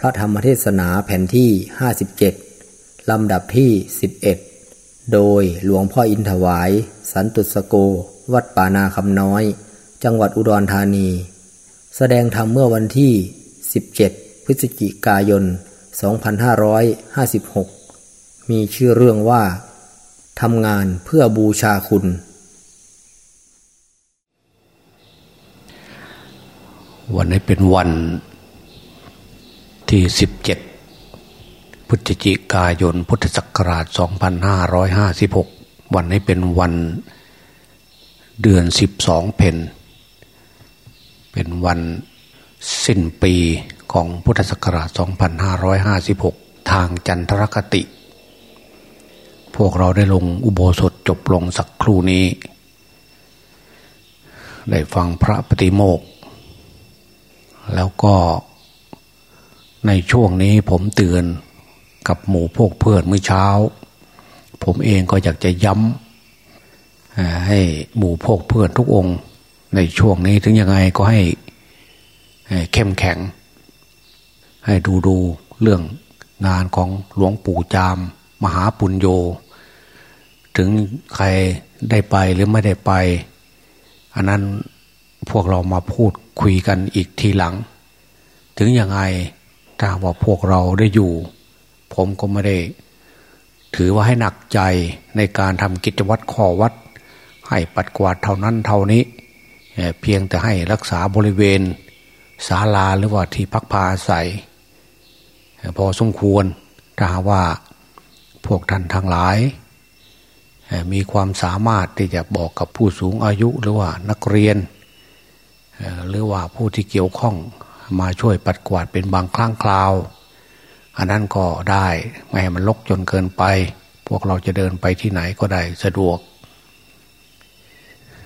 พระธรรมเทศนาแผ่นที่ 57 ลำดับที่ 11 โดยหลวงพ่ออินถวาย สันตุสโก วัดป่านาคำน้อย จังหวัดอุดรธานี แสดงธรรมเมื่อวันที่ 17 พฤศจิกายน 2556 มีชื่อเรื่องว่าทำงานเพื่อบูชาคุณ วันนี้เป็นวัน ที่ 17 พฤศจิกายน พุทธศักราช 2556 วันนี้เป็นวันเดือน 12 เพนเป็นวันสิ้นปีของพุทธศักราช 2556 ทางจันทรคติ พวกเราได้ลงอุโบสถจบลงสักครู่นี้ ได้ฟังพระปฏิโมกข์แล้วก็ ในช่วงนี้ผมเตือนกับหมู่พวกเพื่อนเมื่อเช้า ผมเองก็อยากจะย้ำให้หมู่พวกเพื่อนทุกองค์ ในช่วงนี้ถึงยังไงก็ให้เข้มแข็ง ให้ดูดูเรื่องงานของหลวงปู่จาม มหาปุญโญถึงใครได้ไปหรือไม่ได้ไป อันนั้นพวกเรามาพูดคุยกันอีกทีหลัง ถึงยังไง ถ้าว่าพวกเราได้อยู่ ผมก็ไม่ได้ ถือว่าให้หนักใจในการทำกิจวัตรข้อวัด ให้ปัดกวาดเท่านั้นเท่านี้ เพียงแต่ให้รักษาบริเวณศาลาหรือว่าที่พักพาอาศัย พอสมควรถ้าว่าพวกท่านทั้งหลาย มีความสามารถที่จะบอกกับผู้สูงอายุหรือว่านักเรียน หรือว่าผู้ที่เกี่ยวข้อง มาช่วยปัดกวาดเป็นบางครั้งคราว อันนั้นก็ได้ไม่ให้มันลกจนเกินไป พวกเราจะเดินไปที่ไหนก็ได้สะดวก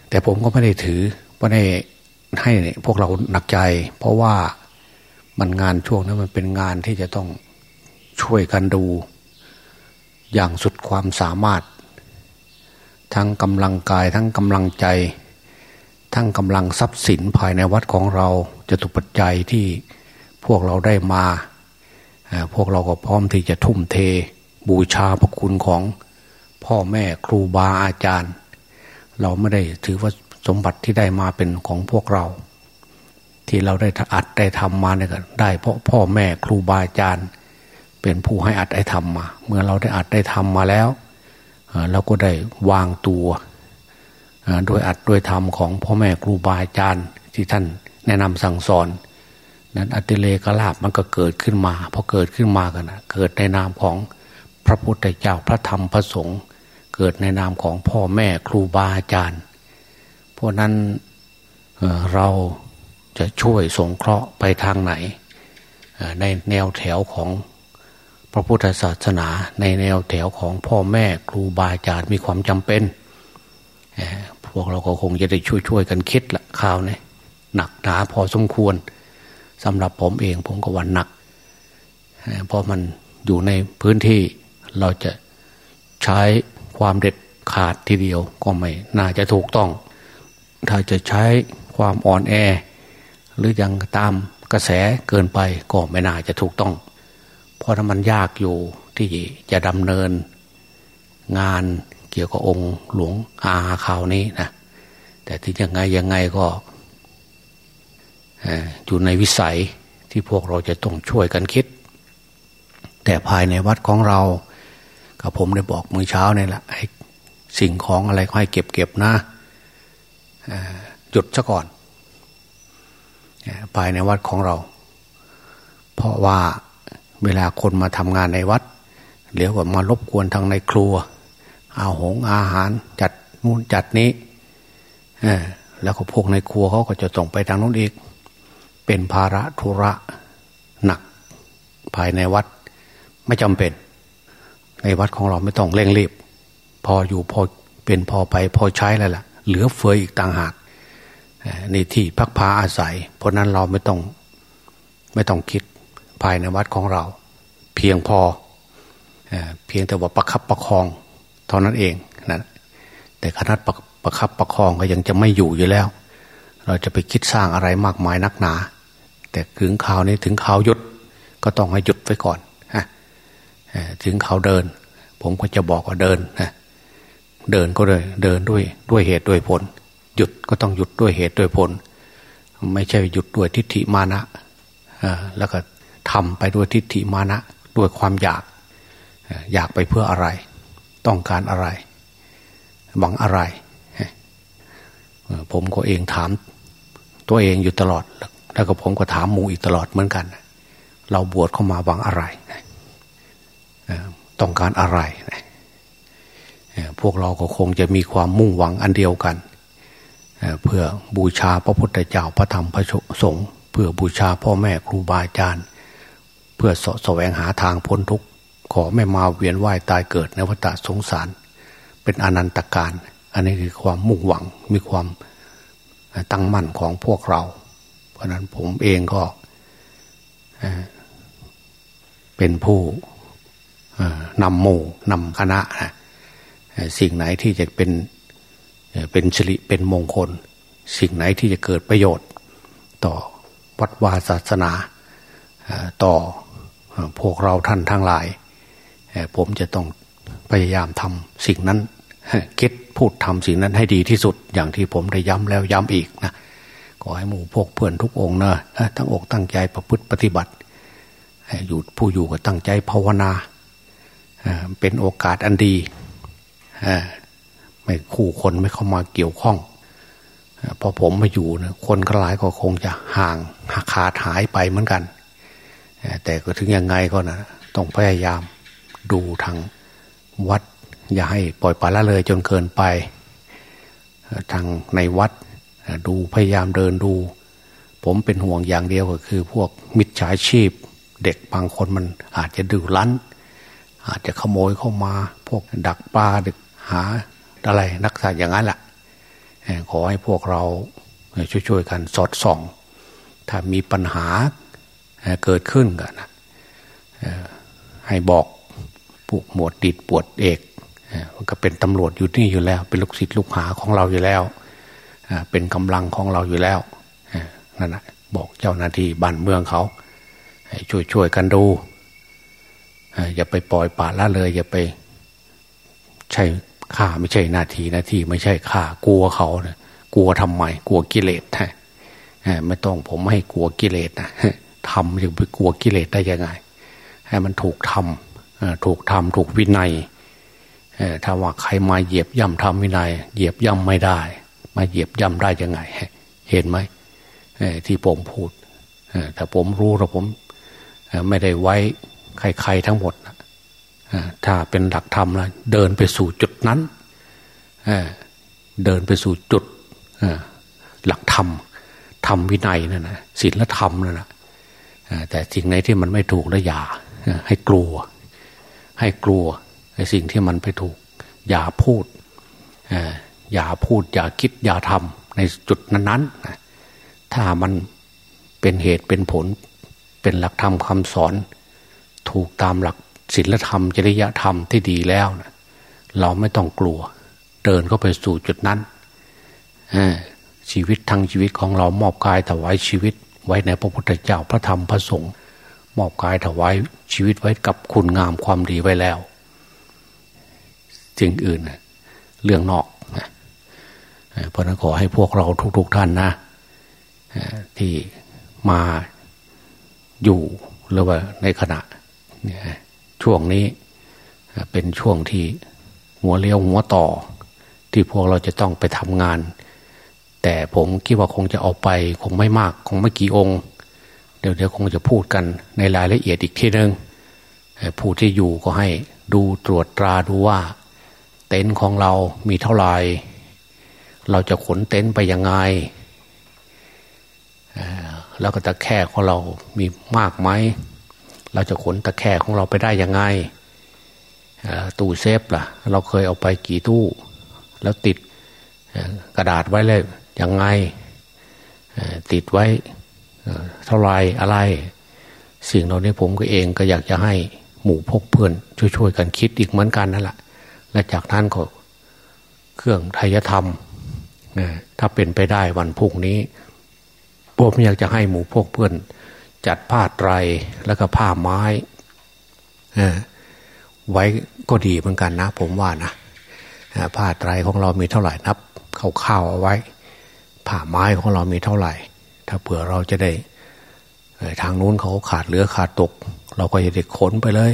แต่ผมก็ไม่ได้ถือไม่ได้ให้พวกเราหนักใจ เพราะว่ามันงานช่วงนั้นมันเป็นงานที่จะต้องช่วยกันดู อย่างสุดความสามารถ ทั้งกำลังกายทั้งกำลังใจ ทั้งกำลังทรัพย์สินภายในวัดของเราจะตุปัจจัยที่พวกเราได้มา พวกเราก็พร้อมที่จะทุ่มเทบูชาพระคุณของพ่อแม่ครูบาอาจารย์ เราไม่ได้ถือว่าสมบัติที่ได้มาเป็นของพวกเรา ที่เราได้อัดได้ทำมาเนี่ยก็ได้เพราะพ่อแม่ครูบาอาจารย์ เป็นผู้ให้อัดได้ทำมา เมื่อเราได้อัดได้ทำมาแล้วเราก็ได้วางตัว โดยอัดโดยธรรมของพ่อแม่ครูบาอาจารย์ที่ท่านแนะนำสั่งสอน นั้นอติเลกลาบมันก็เกิดขึ้นมาพอเกิดขึ้นมากันนะเกิดในนามของพระพุทธเจ้าพระธรรมพระสงฆ์เกิดในนามของพ่อแม่ครูบาอาจารย์เพราะนั้นเราจะช่วยสงเคราะห์ไปทางไหน ในแนวแถวของพระพุทธศาสนา ในแนวแถวของพ่อแม่ครูบาอาจารย์มีความจำเป็น พวกเราก็คงจะได้ช่วยๆกันคิดละข่าวนี้หนักหนาพอสมควรสำหรับผมเองผมก็วันหนัก เพราะมันอยู่ในพื้นที่เราจะใช้ความเด็ดขาดทีเดียวก็ไม่น่าจะถูกต้อง ถ้าจะใช้ความอ่อนแอ หรือยังตามกระแสเกินไปก็ไม่น่าจะถูกต้อง เพราะถ้ามันยากอยู่ที่จะดำเนินงาน เกี่ยวกับองค์หลวงอาคราวนี้นะแต่ที่ยังไงยังไงก็อยู่ในวิสัยที่พวกเราจะต้องช่วยกันคิด แต่ภายในวัดของเรากับผมได้บอกมือเช้านี่แหละให้สิ่งของอะไรก็ให้เก็บเก็บนะหยุดซะก่อน ภายในวัดของเรา เพราะว่าเวลาคนมาทำงานในวัดเดี๋ยวก็มารบกวนทางในครัว อาหงอาหารจัดนู่นจัดนี้แล้วก็พวกในครัวเขาก็จะต้องไปทางนู้นอีก เป็นภาระธุระหนัก ภายในวัดไม่จำเป็น ในวัดของเราไม่ต้องเร่งรีบ พออยู่พอเป็นพอไปพอใช้แล้วล่ะ เหลือเฟืออีกต่างหากในที่พักพาอาศัย เพราะนั้นเราไม่ต้องไม่ต้องคิดภายในวัดของเรา เพียงพอเพียงแต่ว่าประคับประคอง ท่านั้นเองนะแต่คณะประประคับประคองก็ยังจะไม่อยู่อยู่แล้ว เราจะไปคิดสร้างอะไรมากมายนักหนา แต่ถึงข่าวนี้ถึงข่าวหยุดก็ต้องให้หยุดไว้ก่อนฮะถึงเขาวเดิน ผมก็จะบอกว่าเดินนะเดินก็เลยเดินด้วยด้วยเหตุด้วยผล หยุดก็ต้องหยุดด้วยเหตุด้วยผล ไม่ใช่หยุดด้วยทิฏฐิมานะแล้วก็ทำไปด้วยทิฏฐิมานะด้วยความอยากอยากไปเพื่ออะไร ต้องการอะไร หวังอะไร ผมก็เองถาม ตัวเองอยู่ตลอด แล้วก็ผมก็ถามหมูอีกตลอดเหมือนกัน เราบวชเข้ามาหวังอะไรต้องการอะไร พวกเราก็คงจะมีความมุ่งหวังอันเดียวกัน เพื่อบูชาพระพุทธเจ้าพระธรรมพระสงฆ์เพื่อบูชาพ่อแม่ครูบาอาจารย์ เพื่อสแสวงหาทางพ้นทุกข์ ขอไม่มาเวียนว่ายตายเกิดในวัฏสงสาร เป็นอนันตการ อันนี้คือความมุ่งหวังมีความตั้งมั่นของพวกเรา เพราะนั้นผมเองก็เป็นผู้นำหมู่นำคณะสิ่งไหนที่จะเป็นเป็นสิริเป็นมงคล สิ่งไหนที่จะเกิดประโยชน์ ต่อวัดวาศาสนาต่อพวกเราท่านทั้งหลาย ผมจะต้องพยายามทำสิ่งนั้นคิดพูดทำสิ่งนั้นให้ดีที่สุด อย่างที่ผมได้ย้ำแล้วย้ำอีกนะขอให้หมู่พวกเพื่อนทุกองนะทั้งอกตั้งใจประพฤติปฏิบัติอยู่ผู้อยู่ก็ตั้งใจภาวนาเป็นโอกาสอันดีไม่คู่คนไม่เข้ามาเกี่ยวข้องพอผมมาอยู่นะคนก็หลายก็คงจะห่างขาดหายไปเหมือนกัน แต่ก็ถึงยังไงก็นะต้องพยายาม ดูทางวัด อย่าให้ปล่อยปละละเลยจนเกินไป ทางในวัดดูพยายามเดินดู ผมเป็นห่วงอย่างเดียวก็คือ พวกมิจฉาชีพ เด็กบางคนมันอาจจะดื้อรั้น อาจจะขโมยเข้ามา พวกดักปลาดึกหาอะไรนักษาอย่างนั้นแหละขอให้พวกเราช่วยๆกันสอดส่อง ถ้ามีปัญหาเกิดขึ้นกันให้บอก พวกหมวดดิดปวดเอกมันก็เป็นตำรวจอยู่นี่อยู่แล้ว เป็นลูกศิษย์ลูกหาของเราอยู่แล้วเป็นกำลังของเราอยู่แล้วนั่นแหะบอกเจ้าหน้าที่บ้านเมืองเขาช่วยช่วยกันดูอย่าไปปล่อยป่าละเลย อย่าไป ใช่ข้าไม่ใช่หน้าที่หน้าที่ไม่ใช่ข้ากลัวเขานะกลัวทำไมกลัวกิเลสฮะไม่ต้องผมไม่ให้กลัวกิเลสนะทำจะไปกลัวกิเลสได้ยังไง ให้มันถูกทำ ถูกทำถูกวินัยถ้าว่าใครมาเหยียบย่ำทำวินัย เหยียบย่ำไม่ได้ มาเหยียบย่ำได้ยังไง เห็นไหมที่ผมพูดแต่ผมรู้แล้วผมไม่ได้ไว้ใครๆทั้งหมดถ้าเป็นหลักธรรมแล้วเดินไปสู่จุดนั้นเดินไปสู่จุดหลักธรรมธรรมวินัยนั่นนะศีลธรรมนั่นนะแต่สิ่งไหนที่มันไม่ถูกแล้วอย่าให้กลัว ให้กลัวในสิ่งที่มันไปถูก อย่าพูดอย่าพูด อย่าคิดอย่าทำในจุดนั้นๆถ้ามันเป็นเหตุเป็นผล เป็นหลักธรรมคำสอน ถูกตามหลักศีลธรรม จริยธรรมที่ดีแล้วนะเราไม่ต้องกลัว เดินเข้าไปสู่จุดนั้นชีวิตทั้งชีวิตของเรามอบกายถวายชีวิต ไว้ในพระพุทธเจ้าพระธรรมพระสงฆ์ มอบกายถวายชีวิตไว้กับคุณงามความดีไว้แล้วสิ่งอื่นเรื่องนอกเพราะนั้นขอให้พวกเราทุกๆท่านนะที่มาอยู่หรือว่าในขณะช่วงนี้เป็นช่วงที่หัวเลี้ยวหัวต่อ ที่พวกเราจะต้องไปทำงาน แต่ผมคิดว่าคงจะเอาไป คงไม่มาก คงไม่กี่องค์ เดี๋ยวเดี๋ยวคงจะพูดกันในรายละเอียดอีกทีหนึ่งผู้ที่อยู่ก็ให้ดูตรวจตราดูว่า เต็นท์ของเรามีเท่าไหร่เราจะขนเต็นท์ไปยังไงแล้วก็ตะแคร่ของเรามีมากไหม เราจะขนตะแคร่ของเราไปได้ยังไง ตู้เซฟล่ะ เราเคยเอาไปกี่ตู้ แล้วติดกระดาษไว้เลยยังไง ติดไว้ เท่าไรอะไร สิ่งเหล่านี้ผมก็เองก็อยากจะให้หมู่พกเพื่อนช่วยๆกันคิดอีกเหมือนกันนั่นแหละและจากนั้นก็เครื่องไทยธรรมถ้าเป็นไปได้วันพุ่งนี้ผมอยากจะให้หมู่พกเพื่อน จัดผ้าไตรแล้วก็ผ้าไม้ไว้ก็ดีเหมือนกันนะ ผมว่านะผ้าไตรของเรามีเท่าไหร่นับคร่าวๆเอาไว้ ผ้าไม้ของเรามีเท่าไหร่ ถ้าเผื่อเราจะได้ทางนู้นเขาขาดเหลือขาดตก เราก็จะได้ขนไปเลย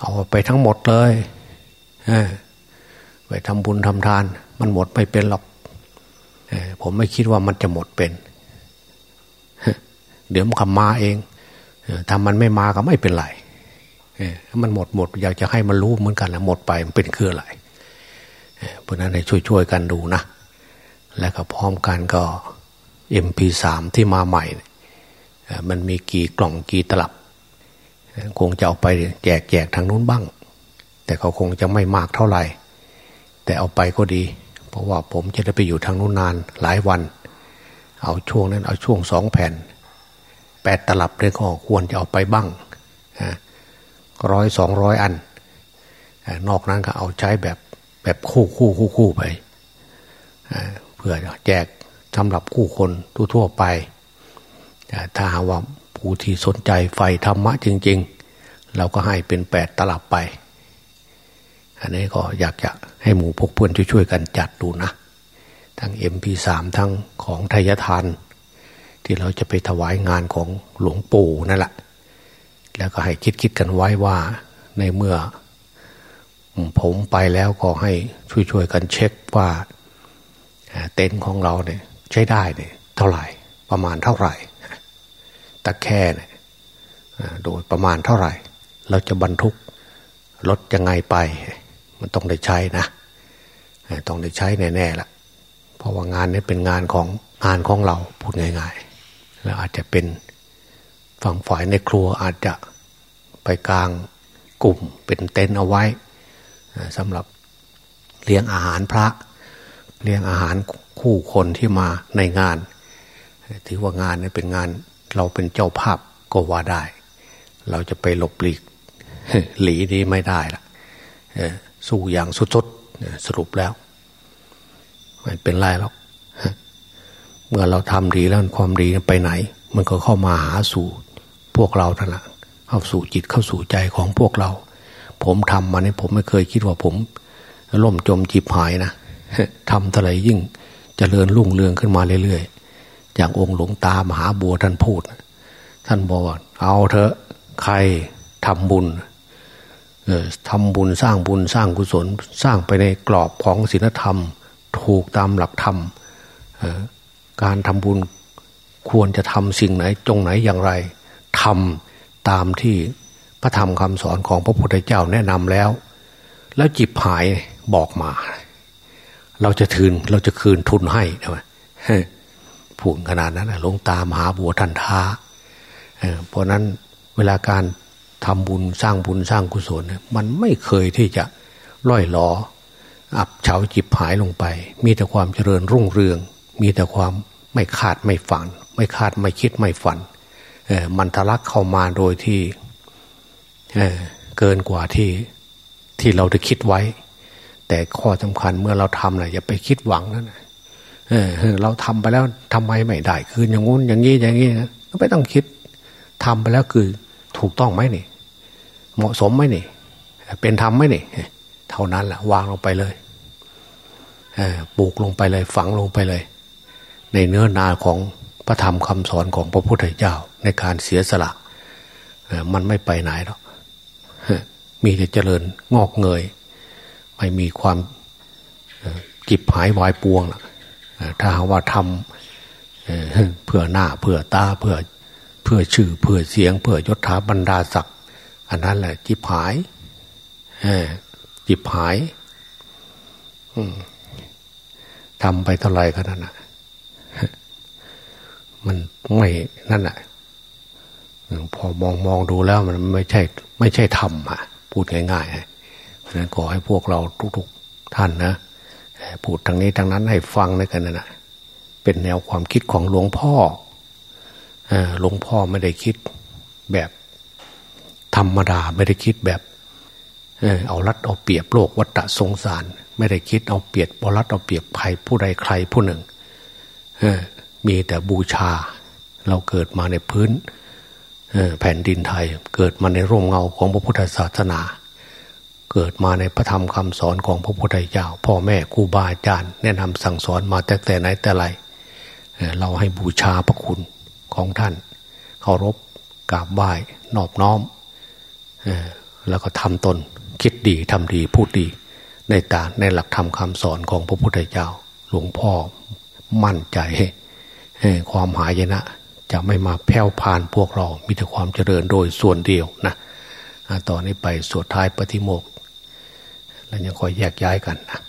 เอาไปทั้งหมดเลยไปทำบุญทำทาน มันหมดไม่เป็นหรอกผมไม่คิดว่ามันจะหมดเป็น เดี๋ยวมันขมาเองทำมันไม่มาก็ไม่เป็นไรมันหมดหมด อยากจะให้มันรู้เหมือนกันนะหมดไปมันเป็นคืออะไรเพราะนั้นให้ช่วยๆกันดูนะ และก็พร้อมกันก็ MP3 ที่มาใหม่ มันมีกี่กล่องกี่ตลับ คงจะเอาไปแจกแจกทางนู้นบ้าง แต่เขาคงจะไม่มากเท่าไหร่ แต่เอาไปก็ดี เพราะว่าผมจะได้ไปอยู่ทางนู้นนานหลายวัน เอาช่วงนั้นเอาช่วงสองแผ่นแปดตลับเลยก็ควรจะเอาไปบ้างร้อยสองร้อยอัน นอกนั้นก็เอาใช้แบบแบบคู่คู่คู่คู่ไปเพื่อแจก สำหรับคู่คนทั่วไป ถ้าหาว่าผู้ที่สนใจไฟธรรมะจริง ๆ เราก็ให้เป็นแปดตลับไป อันนี้ก็อยากจะให้หมู่พกเพื่อนช่วยๆกันจัดดูนะ ทั้ง MP3 ทั้งของทยทาน ที่เราจะไปถวายงานของหลวงปู่นั่นแหละ แล้วก็ให้คิดคิดกันไว้ว่าในเมื่อผมไปแล้วก็ให้ช่วยๆกันเช็คว่าเต็นท์ของเราเนี่ย ใช้ได้เนี่ยเท่าไหร่ ประมาณเท่าไหร่ตะแค่เนี่ยโดยประมาณเท่าไหร่ เราจะบรรทุกรถยังไงไป มันต้องได้ใช้นะ ต้องได้ใช้แน่ๆละเพราะว่างานนี้เป็นงานของงานของเราพูดง่ายๆ แล้วอาจจะเป็นฝั่งฝ่ายในครัวอาจจะไปกลางกลุ่มเป็นเต็นท์เอาไว้สำหรับเลี้ยงอาหารพระ เลี้ยงอาหารคู่คนที่มาในงาน ถือว่างานนี้เป็นงานเราเป็นเจ้าภาพก็ว่าได้ เราจะไปหลบหลีกหลีนี้ไม่ได้ละสู้อย่างสุดๆสรุปแล้วไม่เป็นไรหรอกเมื่อเราทำดีแล้วความดีไปไหน มันก็เข้ามาหาสู่พวกเราท่านละเข้าสู่จิตเข้าสู่ใจของพวกเรา ผมทำมาเนี่ยผมไม่เคยคิดว่าผมล่มจมจีบหายนะ ทำเท่าไรยิ่งจเจริญรุ่งเรืองขึ้นมาเรื่อยๆอย่างองค์หลวงตามหาบัวท่านพูด ท่านบอกว่าเอาเถอะใครทำบุญทำบุญสร้างบุญสร้างกุศล สร้างไปในกรอบของศีลธรรม ถูกตามหลักธรรมการทำบุญควรจะทำสิ่งไหนจงไหนอย่างไรทำตามที่พระธรรมคำสอนของพระพุทธเจ้าแนะนำแล้ว แล้วจิบหายบอกมา เราจะคืนเราจะคืนทุนให้ใช่ไหมพูดขนาดนั้นลงตามหาบัวทันท้าเพราะนั้นเวลาการทำบุญสร้างบุญสร้างกุศลมันไม่เคยที่จะล่อยหลอ อับเฉาจิบหายลงไป มีแต่ความเจริญรุ่งเรือง มีแต่ความไม่คาดไม่ฝัน ไม่คาดไม่คิดไม่ฝันมันทะลักเข้ามาโดยที่เกินกว่าที่ที่เราได้คิดไว้ แต่ข้อสำคัญเมื่อเราทำนะอย่าไปคิดหวังนั่นเออเราทำไปแล้วทำไมไม่ได้ คืออย่างงู้นอย่างนี้อย่างนี้นะไม่ต้องคิดทำไปแล้วคือถูกต้องไหมนี่ เหมาะสมไหมนี่ เป็นธรรมไหมนี่ เท่านั้นแหละวางลงไปเลยปลูกลงไปเลย ฝังลงไปเลย ในเนื้อนาของพระธรรมคำสอนของพระพุทธเจ้า ในการเสียสละมันไม่ไปไหนหรอกมีแต่เจริญงอกเงย ไม่มีความจิบหายวายปวงถ้าหาว่าทำเพื่อหน้าเพื่อตาเพื่อเพื่อชื่อเพื่อเสียง เพื่อยศถาบรรดาศักดิ์อันนั้นแหละจิบหายจิบหายทำไปเท่าไรก็นั่นนะมันไม่นั่นแหละพอมองมองดูแล้วมันไม่ใช่ ไม่ใช่ธรรมอะ พูดง่ายๆ เพราะขอให้พวกเราทุกๆท่านนะพูดทางนี้ทางนั้นให้ฟังด้วยกันนะเป็นแนวความคิดของหลวงพ่อหลวงพ่อไม่ได้คิดแบบธรรมดาไม่ได้คิดแบบเอารัดเอาเปรียบโลกวัฏสงสาร ไม่ได้คิดเอาเปรียบบรัดเอาเปรียบใครผู้ใดใครผู้หนึ่งมีแต่บูชา เราเกิดมาในพื้นแผ่นดินไทย เกิดมาในร่มเงาของพระพุทธศาสนา เกิดมาในพระธรรมคำสอนของพระพุทธเจ้า พ่อแม่ครูบาอาจารย์แนะนำสั่งสอนมาแต่แต่ไหนแต่ไรเราให้บูชาพระคุณของท่านเคารพกราบไหว้นอบน้อมแล้วก็ทำตนคิดดีทำดีพูดดี ในตาในหลักธรรมคำสอนของพระพุทธเจ้า หลวงพ่อมั่นใจความหายนะ จะไม่มาแผ่วพานพวกเรา มีแต่ความเจริญโดยส่วนเดียวนะต่อนนี้ไปสวดท้ายปฏิโมก แล้วยังคอยแยกย้ายกันนะ